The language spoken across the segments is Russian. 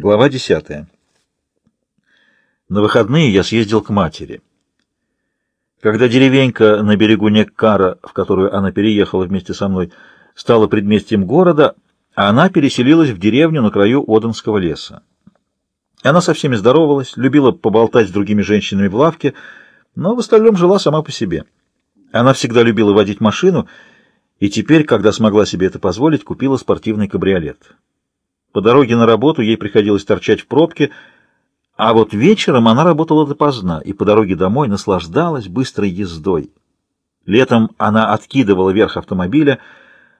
Глава 10. На выходные я съездил к матери. Когда деревенька на берегу Неккара, в которую она переехала вместе со мной, стала предместьем города, она переселилась в деревню на краю Оденского леса. Она со всеми здоровалась, любила поболтать с другими женщинами в лавке, но в остальном жила сама по себе. Она всегда любила водить машину, и теперь, когда смогла себе это позволить, купила спортивный кабриолет. По дороге на работу ей приходилось торчать в пробке, а вот вечером она работала допоздна и по дороге домой наслаждалась быстрой ездой. Летом она откидывала верх автомобиля,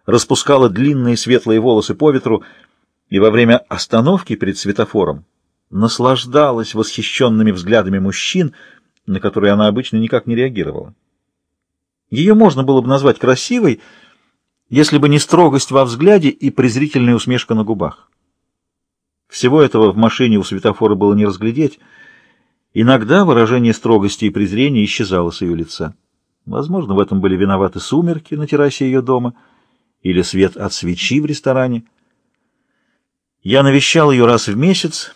распускала длинные светлые волосы по ветру и во время остановки перед светофором наслаждалась восхищенными взглядами мужчин, на которые она обычно никак не реагировала. Ее можно было бы назвать красивой, если бы не строгость во взгляде и презрительная усмешка на губах. Всего этого в машине у светофора было не разглядеть. Иногда выражение строгости и презрения исчезало с ее лица. Возможно, в этом были виноваты сумерки на террасе ее дома или свет от свечи в ресторане. Я навещал ее раз в месяц.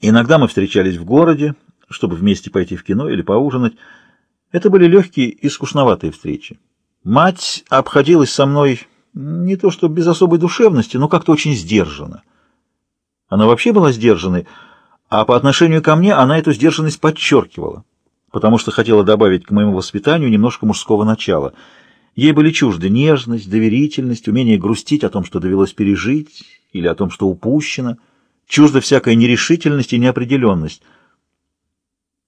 Иногда мы встречались в городе, чтобы вместе пойти в кино или поужинать. Это были легкие и скучноватые встречи. Мать обходилась со мной не то что без особой душевности, но как-то очень сдержанно. Она вообще была сдержанной, а по отношению ко мне она эту сдержанность подчеркивала, потому что хотела добавить к моему воспитанию немножко мужского начала. Ей были чужды нежность, доверительность, умение грустить о том, что довелось пережить, или о том, что упущено, чужда всякая нерешительность и неопределенность.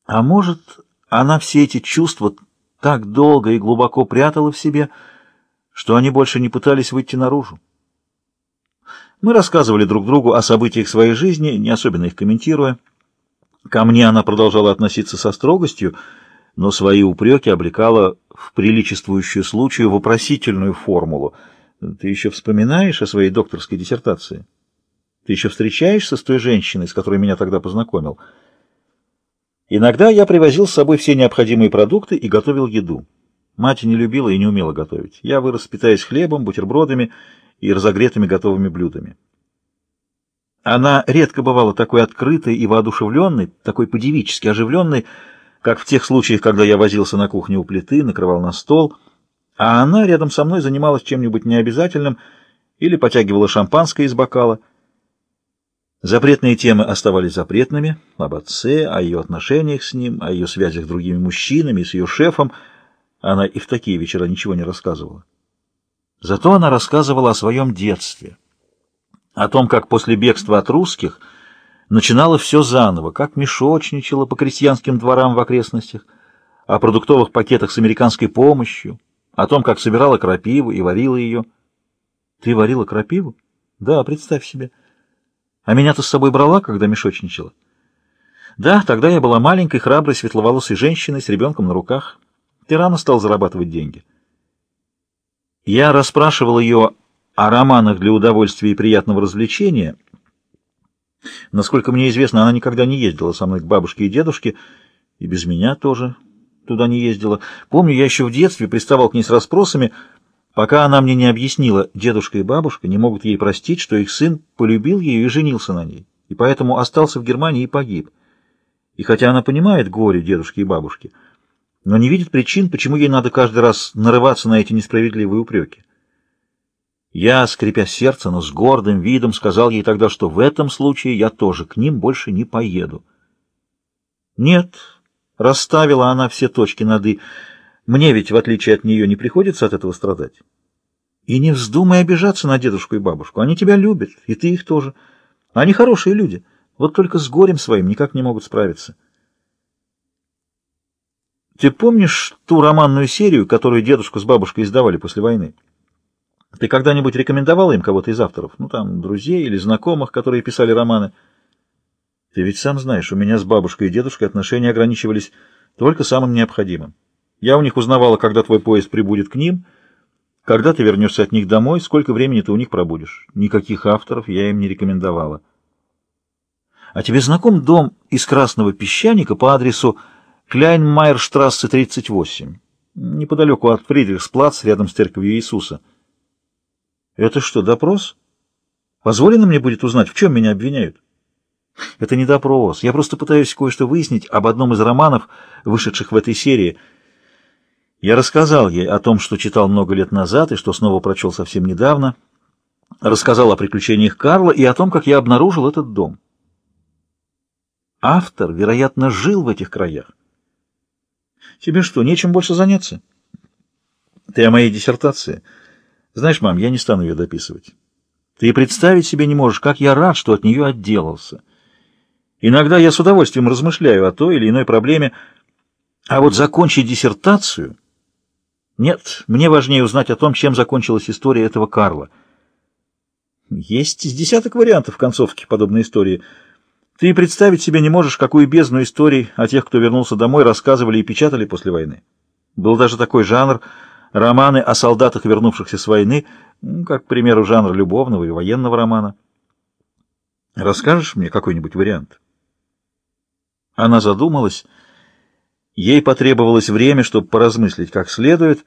А может, она все эти чувства так долго и глубоко прятала в себе, что они больше не пытались выйти наружу. Мы рассказывали друг другу о событиях своей жизни, не особенно их комментируя. Ко мне она продолжала относиться со строгостью, но свои упреки облекала в приличествующую случаю вопросительную формулу. Ты еще вспоминаешь о своей докторской диссертации? Ты еще встречаешься с той женщиной, с которой меня тогда познакомил? Иногда я привозил с собой все необходимые продукты и готовил еду. Мать не любила и не умела готовить. Я вырос, питаясь хлебом, бутербродами и разогретыми готовыми блюдами. Она редко бывала такой открытой и воодушевленной, такой подевически оживленной, как в тех случаях, когда я возился на кухне у плиты, накрывал на стол, а она рядом со мной занималась чем-нибудь необязательным или потягивала шампанское из бокала. Запретные темы оставались запретными, об отце, о ее отношениях с ним, о ее связях с другими мужчинами, с ее шефом. Она и в такие вечера ничего не рассказывала. Зато она рассказывала о своем детстве, о том, как после бегства от русских начинала все заново, как мешочничала по крестьянским дворам в окрестностях, о продуктовых пакетах с американской помощью, о том, как собирала крапиву и варила ее. Ты варила крапиву? Да, представь себе. А меня ты с собой брала, когда мешочничала? Да, тогда я была маленькой, храброй, светловолосой женщиной с ребенком на руках. Ты рано стал зарабатывать деньги. Я расспрашивал ее о романах для удовольствия и приятного развлечения. Насколько мне известно, она никогда не ездила со мной к бабушке и дедушке, и без меня тоже туда не ездила. Помню, я еще в детстве приставал к ней с расспросами, пока она мне не объяснила, дедушка и бабушка не могут ей простить, что их сын полюбил ее и женился на ней, и поэтому остался в Германии и погиб. И хотя она понимает горе дедушки и бабушки, но не видит причин, почему ей надо каждый раз нарываться на эти несправедливые упреки. Я, скрипя сердце, но с гордым видом сказал ей тогда, что в этом случае я тоже к ним больше не поеду. Нет, расставила она все точки над «и». Мне ведь, в отличие от нее, не приходится от этого страдать. И не вздумай обижаться на дедушку и бабушку. Они тебя любят, и ты их тоже. Они хорошие люди, вот только с горем своим никак не могут справиться. Ты помнишь ту романную серию, которую дедушку с бабушкой издавали после войны? Ты когда-нибудь рекомендовал им кого-то из авторов? Ну, там, друзей или знакомых, которые писали романы? Ты ведь сам знаешь, у меня с бабушкой и дедушкой отношения ограничивались только самым необходимым. Я у них узнавала, когда твой поезд прибудет к ним, когда ты вернешься от них домой, сколько времени ты у них пробудешь. Никаких авторов я им не рекомендовала. А тебе знаком дом из красного песчаника по адресу Кляйнмайерштрассе, 38, неподалеку от Фридрихсплац, рядом с церковью Иисуса. Это что, допрос? Позволено мне будет узнать, в чем меня обвиняют? Это не допрос. Я просто пытаюсь кое-что выяснить об одном из романов, вышедших в этой серии. Я рассказал ей о том, что читал много лет назад и что снова прочел совсем недавно. Рассказал о приключениях Карла и о том, как я обнаружил этот дом. Автор, вероятно, жил в этих краях. Тебе что, нечем больше заняться? Ты о моей диссертации? Знаешь, мам, я не стану ее дописывать. Ты представить себе не можешь, как я рад, что от нее отделался. Иногда я с удовольствием размышляю о той или иной проблеме, а вот закончить диссертацию... Нет, мне важнее узнать о том, чем закончилась история этого Карла. Есть с десяток вариантов концовки подобной истории. Ты представить себе не можешь, какую бездну историй о тех, кто вернулся домой, рассказывали и печатали после войны. Был даже такой жанр — романы о солдатах, вернувшихся с войны, как, к примеру, жанр любовного и военного романа. Расскажешь мне какой-нибудь вариант? Она задумалась. Ей потребовалось время, чтобы поразмыслить как следует.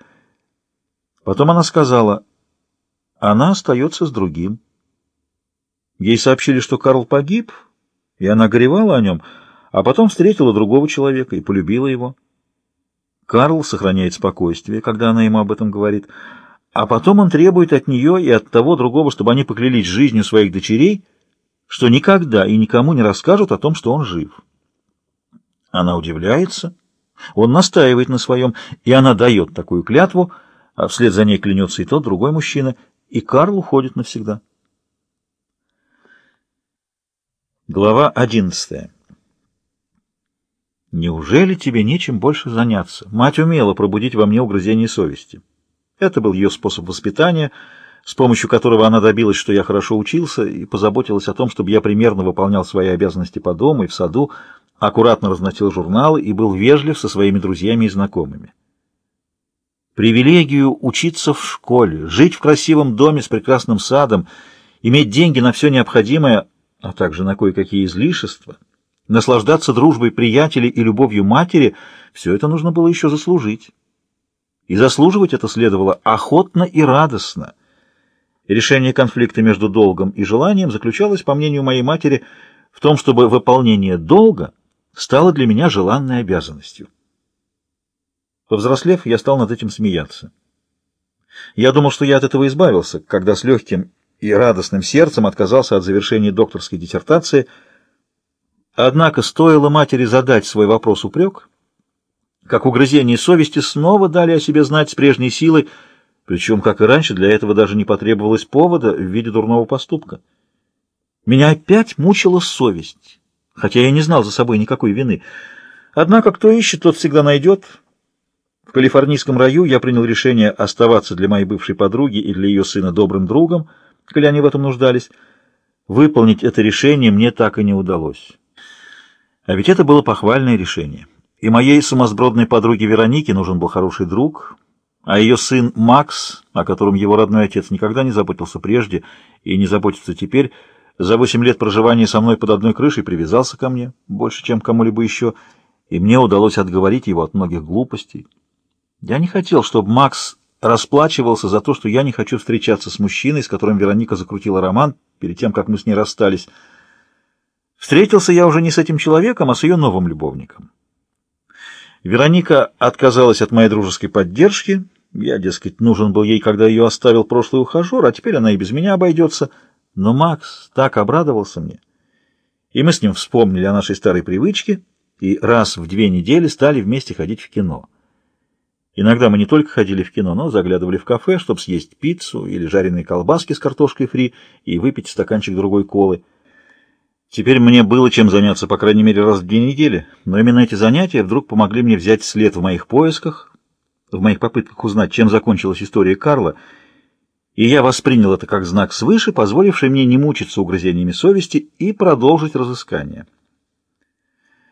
Потом она сказала, она остается с другим. Ей сообщили, что Карл погиб, и она горевала о нем, а потом встретила другого человека и полюбила его. Карл сохраняет спокойствие, когда она ему об этом говорит, а потом он требует от нее и от того другого, чтобы они поклялись жизнью своих дочерей, что никогда и никому не расскажут о том, что он жив. Она удивляется, он настаивает на своем, и она дает такую клятву, а вслед за ней клянется и тот, другой мужчина, и Карл уходит навсегда. Глава одиннадцатая Неужели тебе нечем больше заняться? Мать умела пробудить во мне угрызение совести. Это был ее способ воспитания, с помощью которого она добилась, что я хорошо учился, и позаботилась о том, чтобы я примерно выполнял свои обязанности по дому и в саду, аккуратно разносил журналы и был вежлив со своими друзьями и знакомыми. Привилегию учиться в школе, жить в красивом доме с прекрасным садом, иметь деньги на все необходимое, а также на кое-какие излишества, наслаждаться дружбой приятелей и любовью матери — все это нужно было еще заслужить. И заслуживать это следовало охотно и радостно. Решение конфликта между долгом и желанием заключалось, по мнению моей матери, в том, чтобы выполнение долга — стало для меня желанной обязанностью. Повзрослев, я стал над этим смеяться. Я думал, что я от этого избавился, когда с легким и радостным сердцем отказался от завершения докторской диссертации. Однако стоило матери задать свой вопрос-упрек, как угрызения совести снова дали о себе знать с прежней силой, причем, как и раньше, для этого даже не потребовалось повода в виде дурного поступка. Меня опять мучила совесть хотя я не знал за собой никакой вины. Однако кто ищет, тот всегда найдет. В калифорнийском раю я принял решение оставаться для моей бывшей подруги и для ее сына добрым другом, коли они в этом нуждались. Выполнить это решение мне так и не удалось. А ведь это было похвальное решение. И моей сумасбродной подруге Веронике нужен был хороший друг, а ее сын Макс, о котором его родной отец никогда не заботился прежде и не заботится теперь, за восемь лет проживания со мной под одной крышей привязался ко мне больше, чем кому-либо еще, и мне удалось отговорить его от многих глупостей. Я не хотел, чтобы Макс расплачивался за то, что я не хочу встречаться с мужчиной, с которым Вероника закрутила роман перед тем, как мы с ней расстались. Встретился я уже не с этим человеком, а с ее новым любовником. Вероника отказалась от моей дружеской поддержки. Я, дескать, нужен был ей, когда ее оставил прошлый ухажер, а теперь она и без меня обойдется — но Макс так обрадовался мне. И мы с ним вспомнили о нашей старой привычке и раз в две недели стали вместе ходить в кино. Иногда мы не только ходили в кино, но заглядывали в кафе, чтобы съесть пиццу или жареные колбаски с картошкой фри и выпить стаканчик другой колы. Теперь мне было чем заняться, по крайней мере, раз в две недели, но именно эти занятия вдруг помогли мне взять след в моих поисках, в моих попытках узнать, чем закончилась история Карла, и я воспринял это как знак свыше, позволивший мне не мучиться угрызениями совести и продолжить разыскание.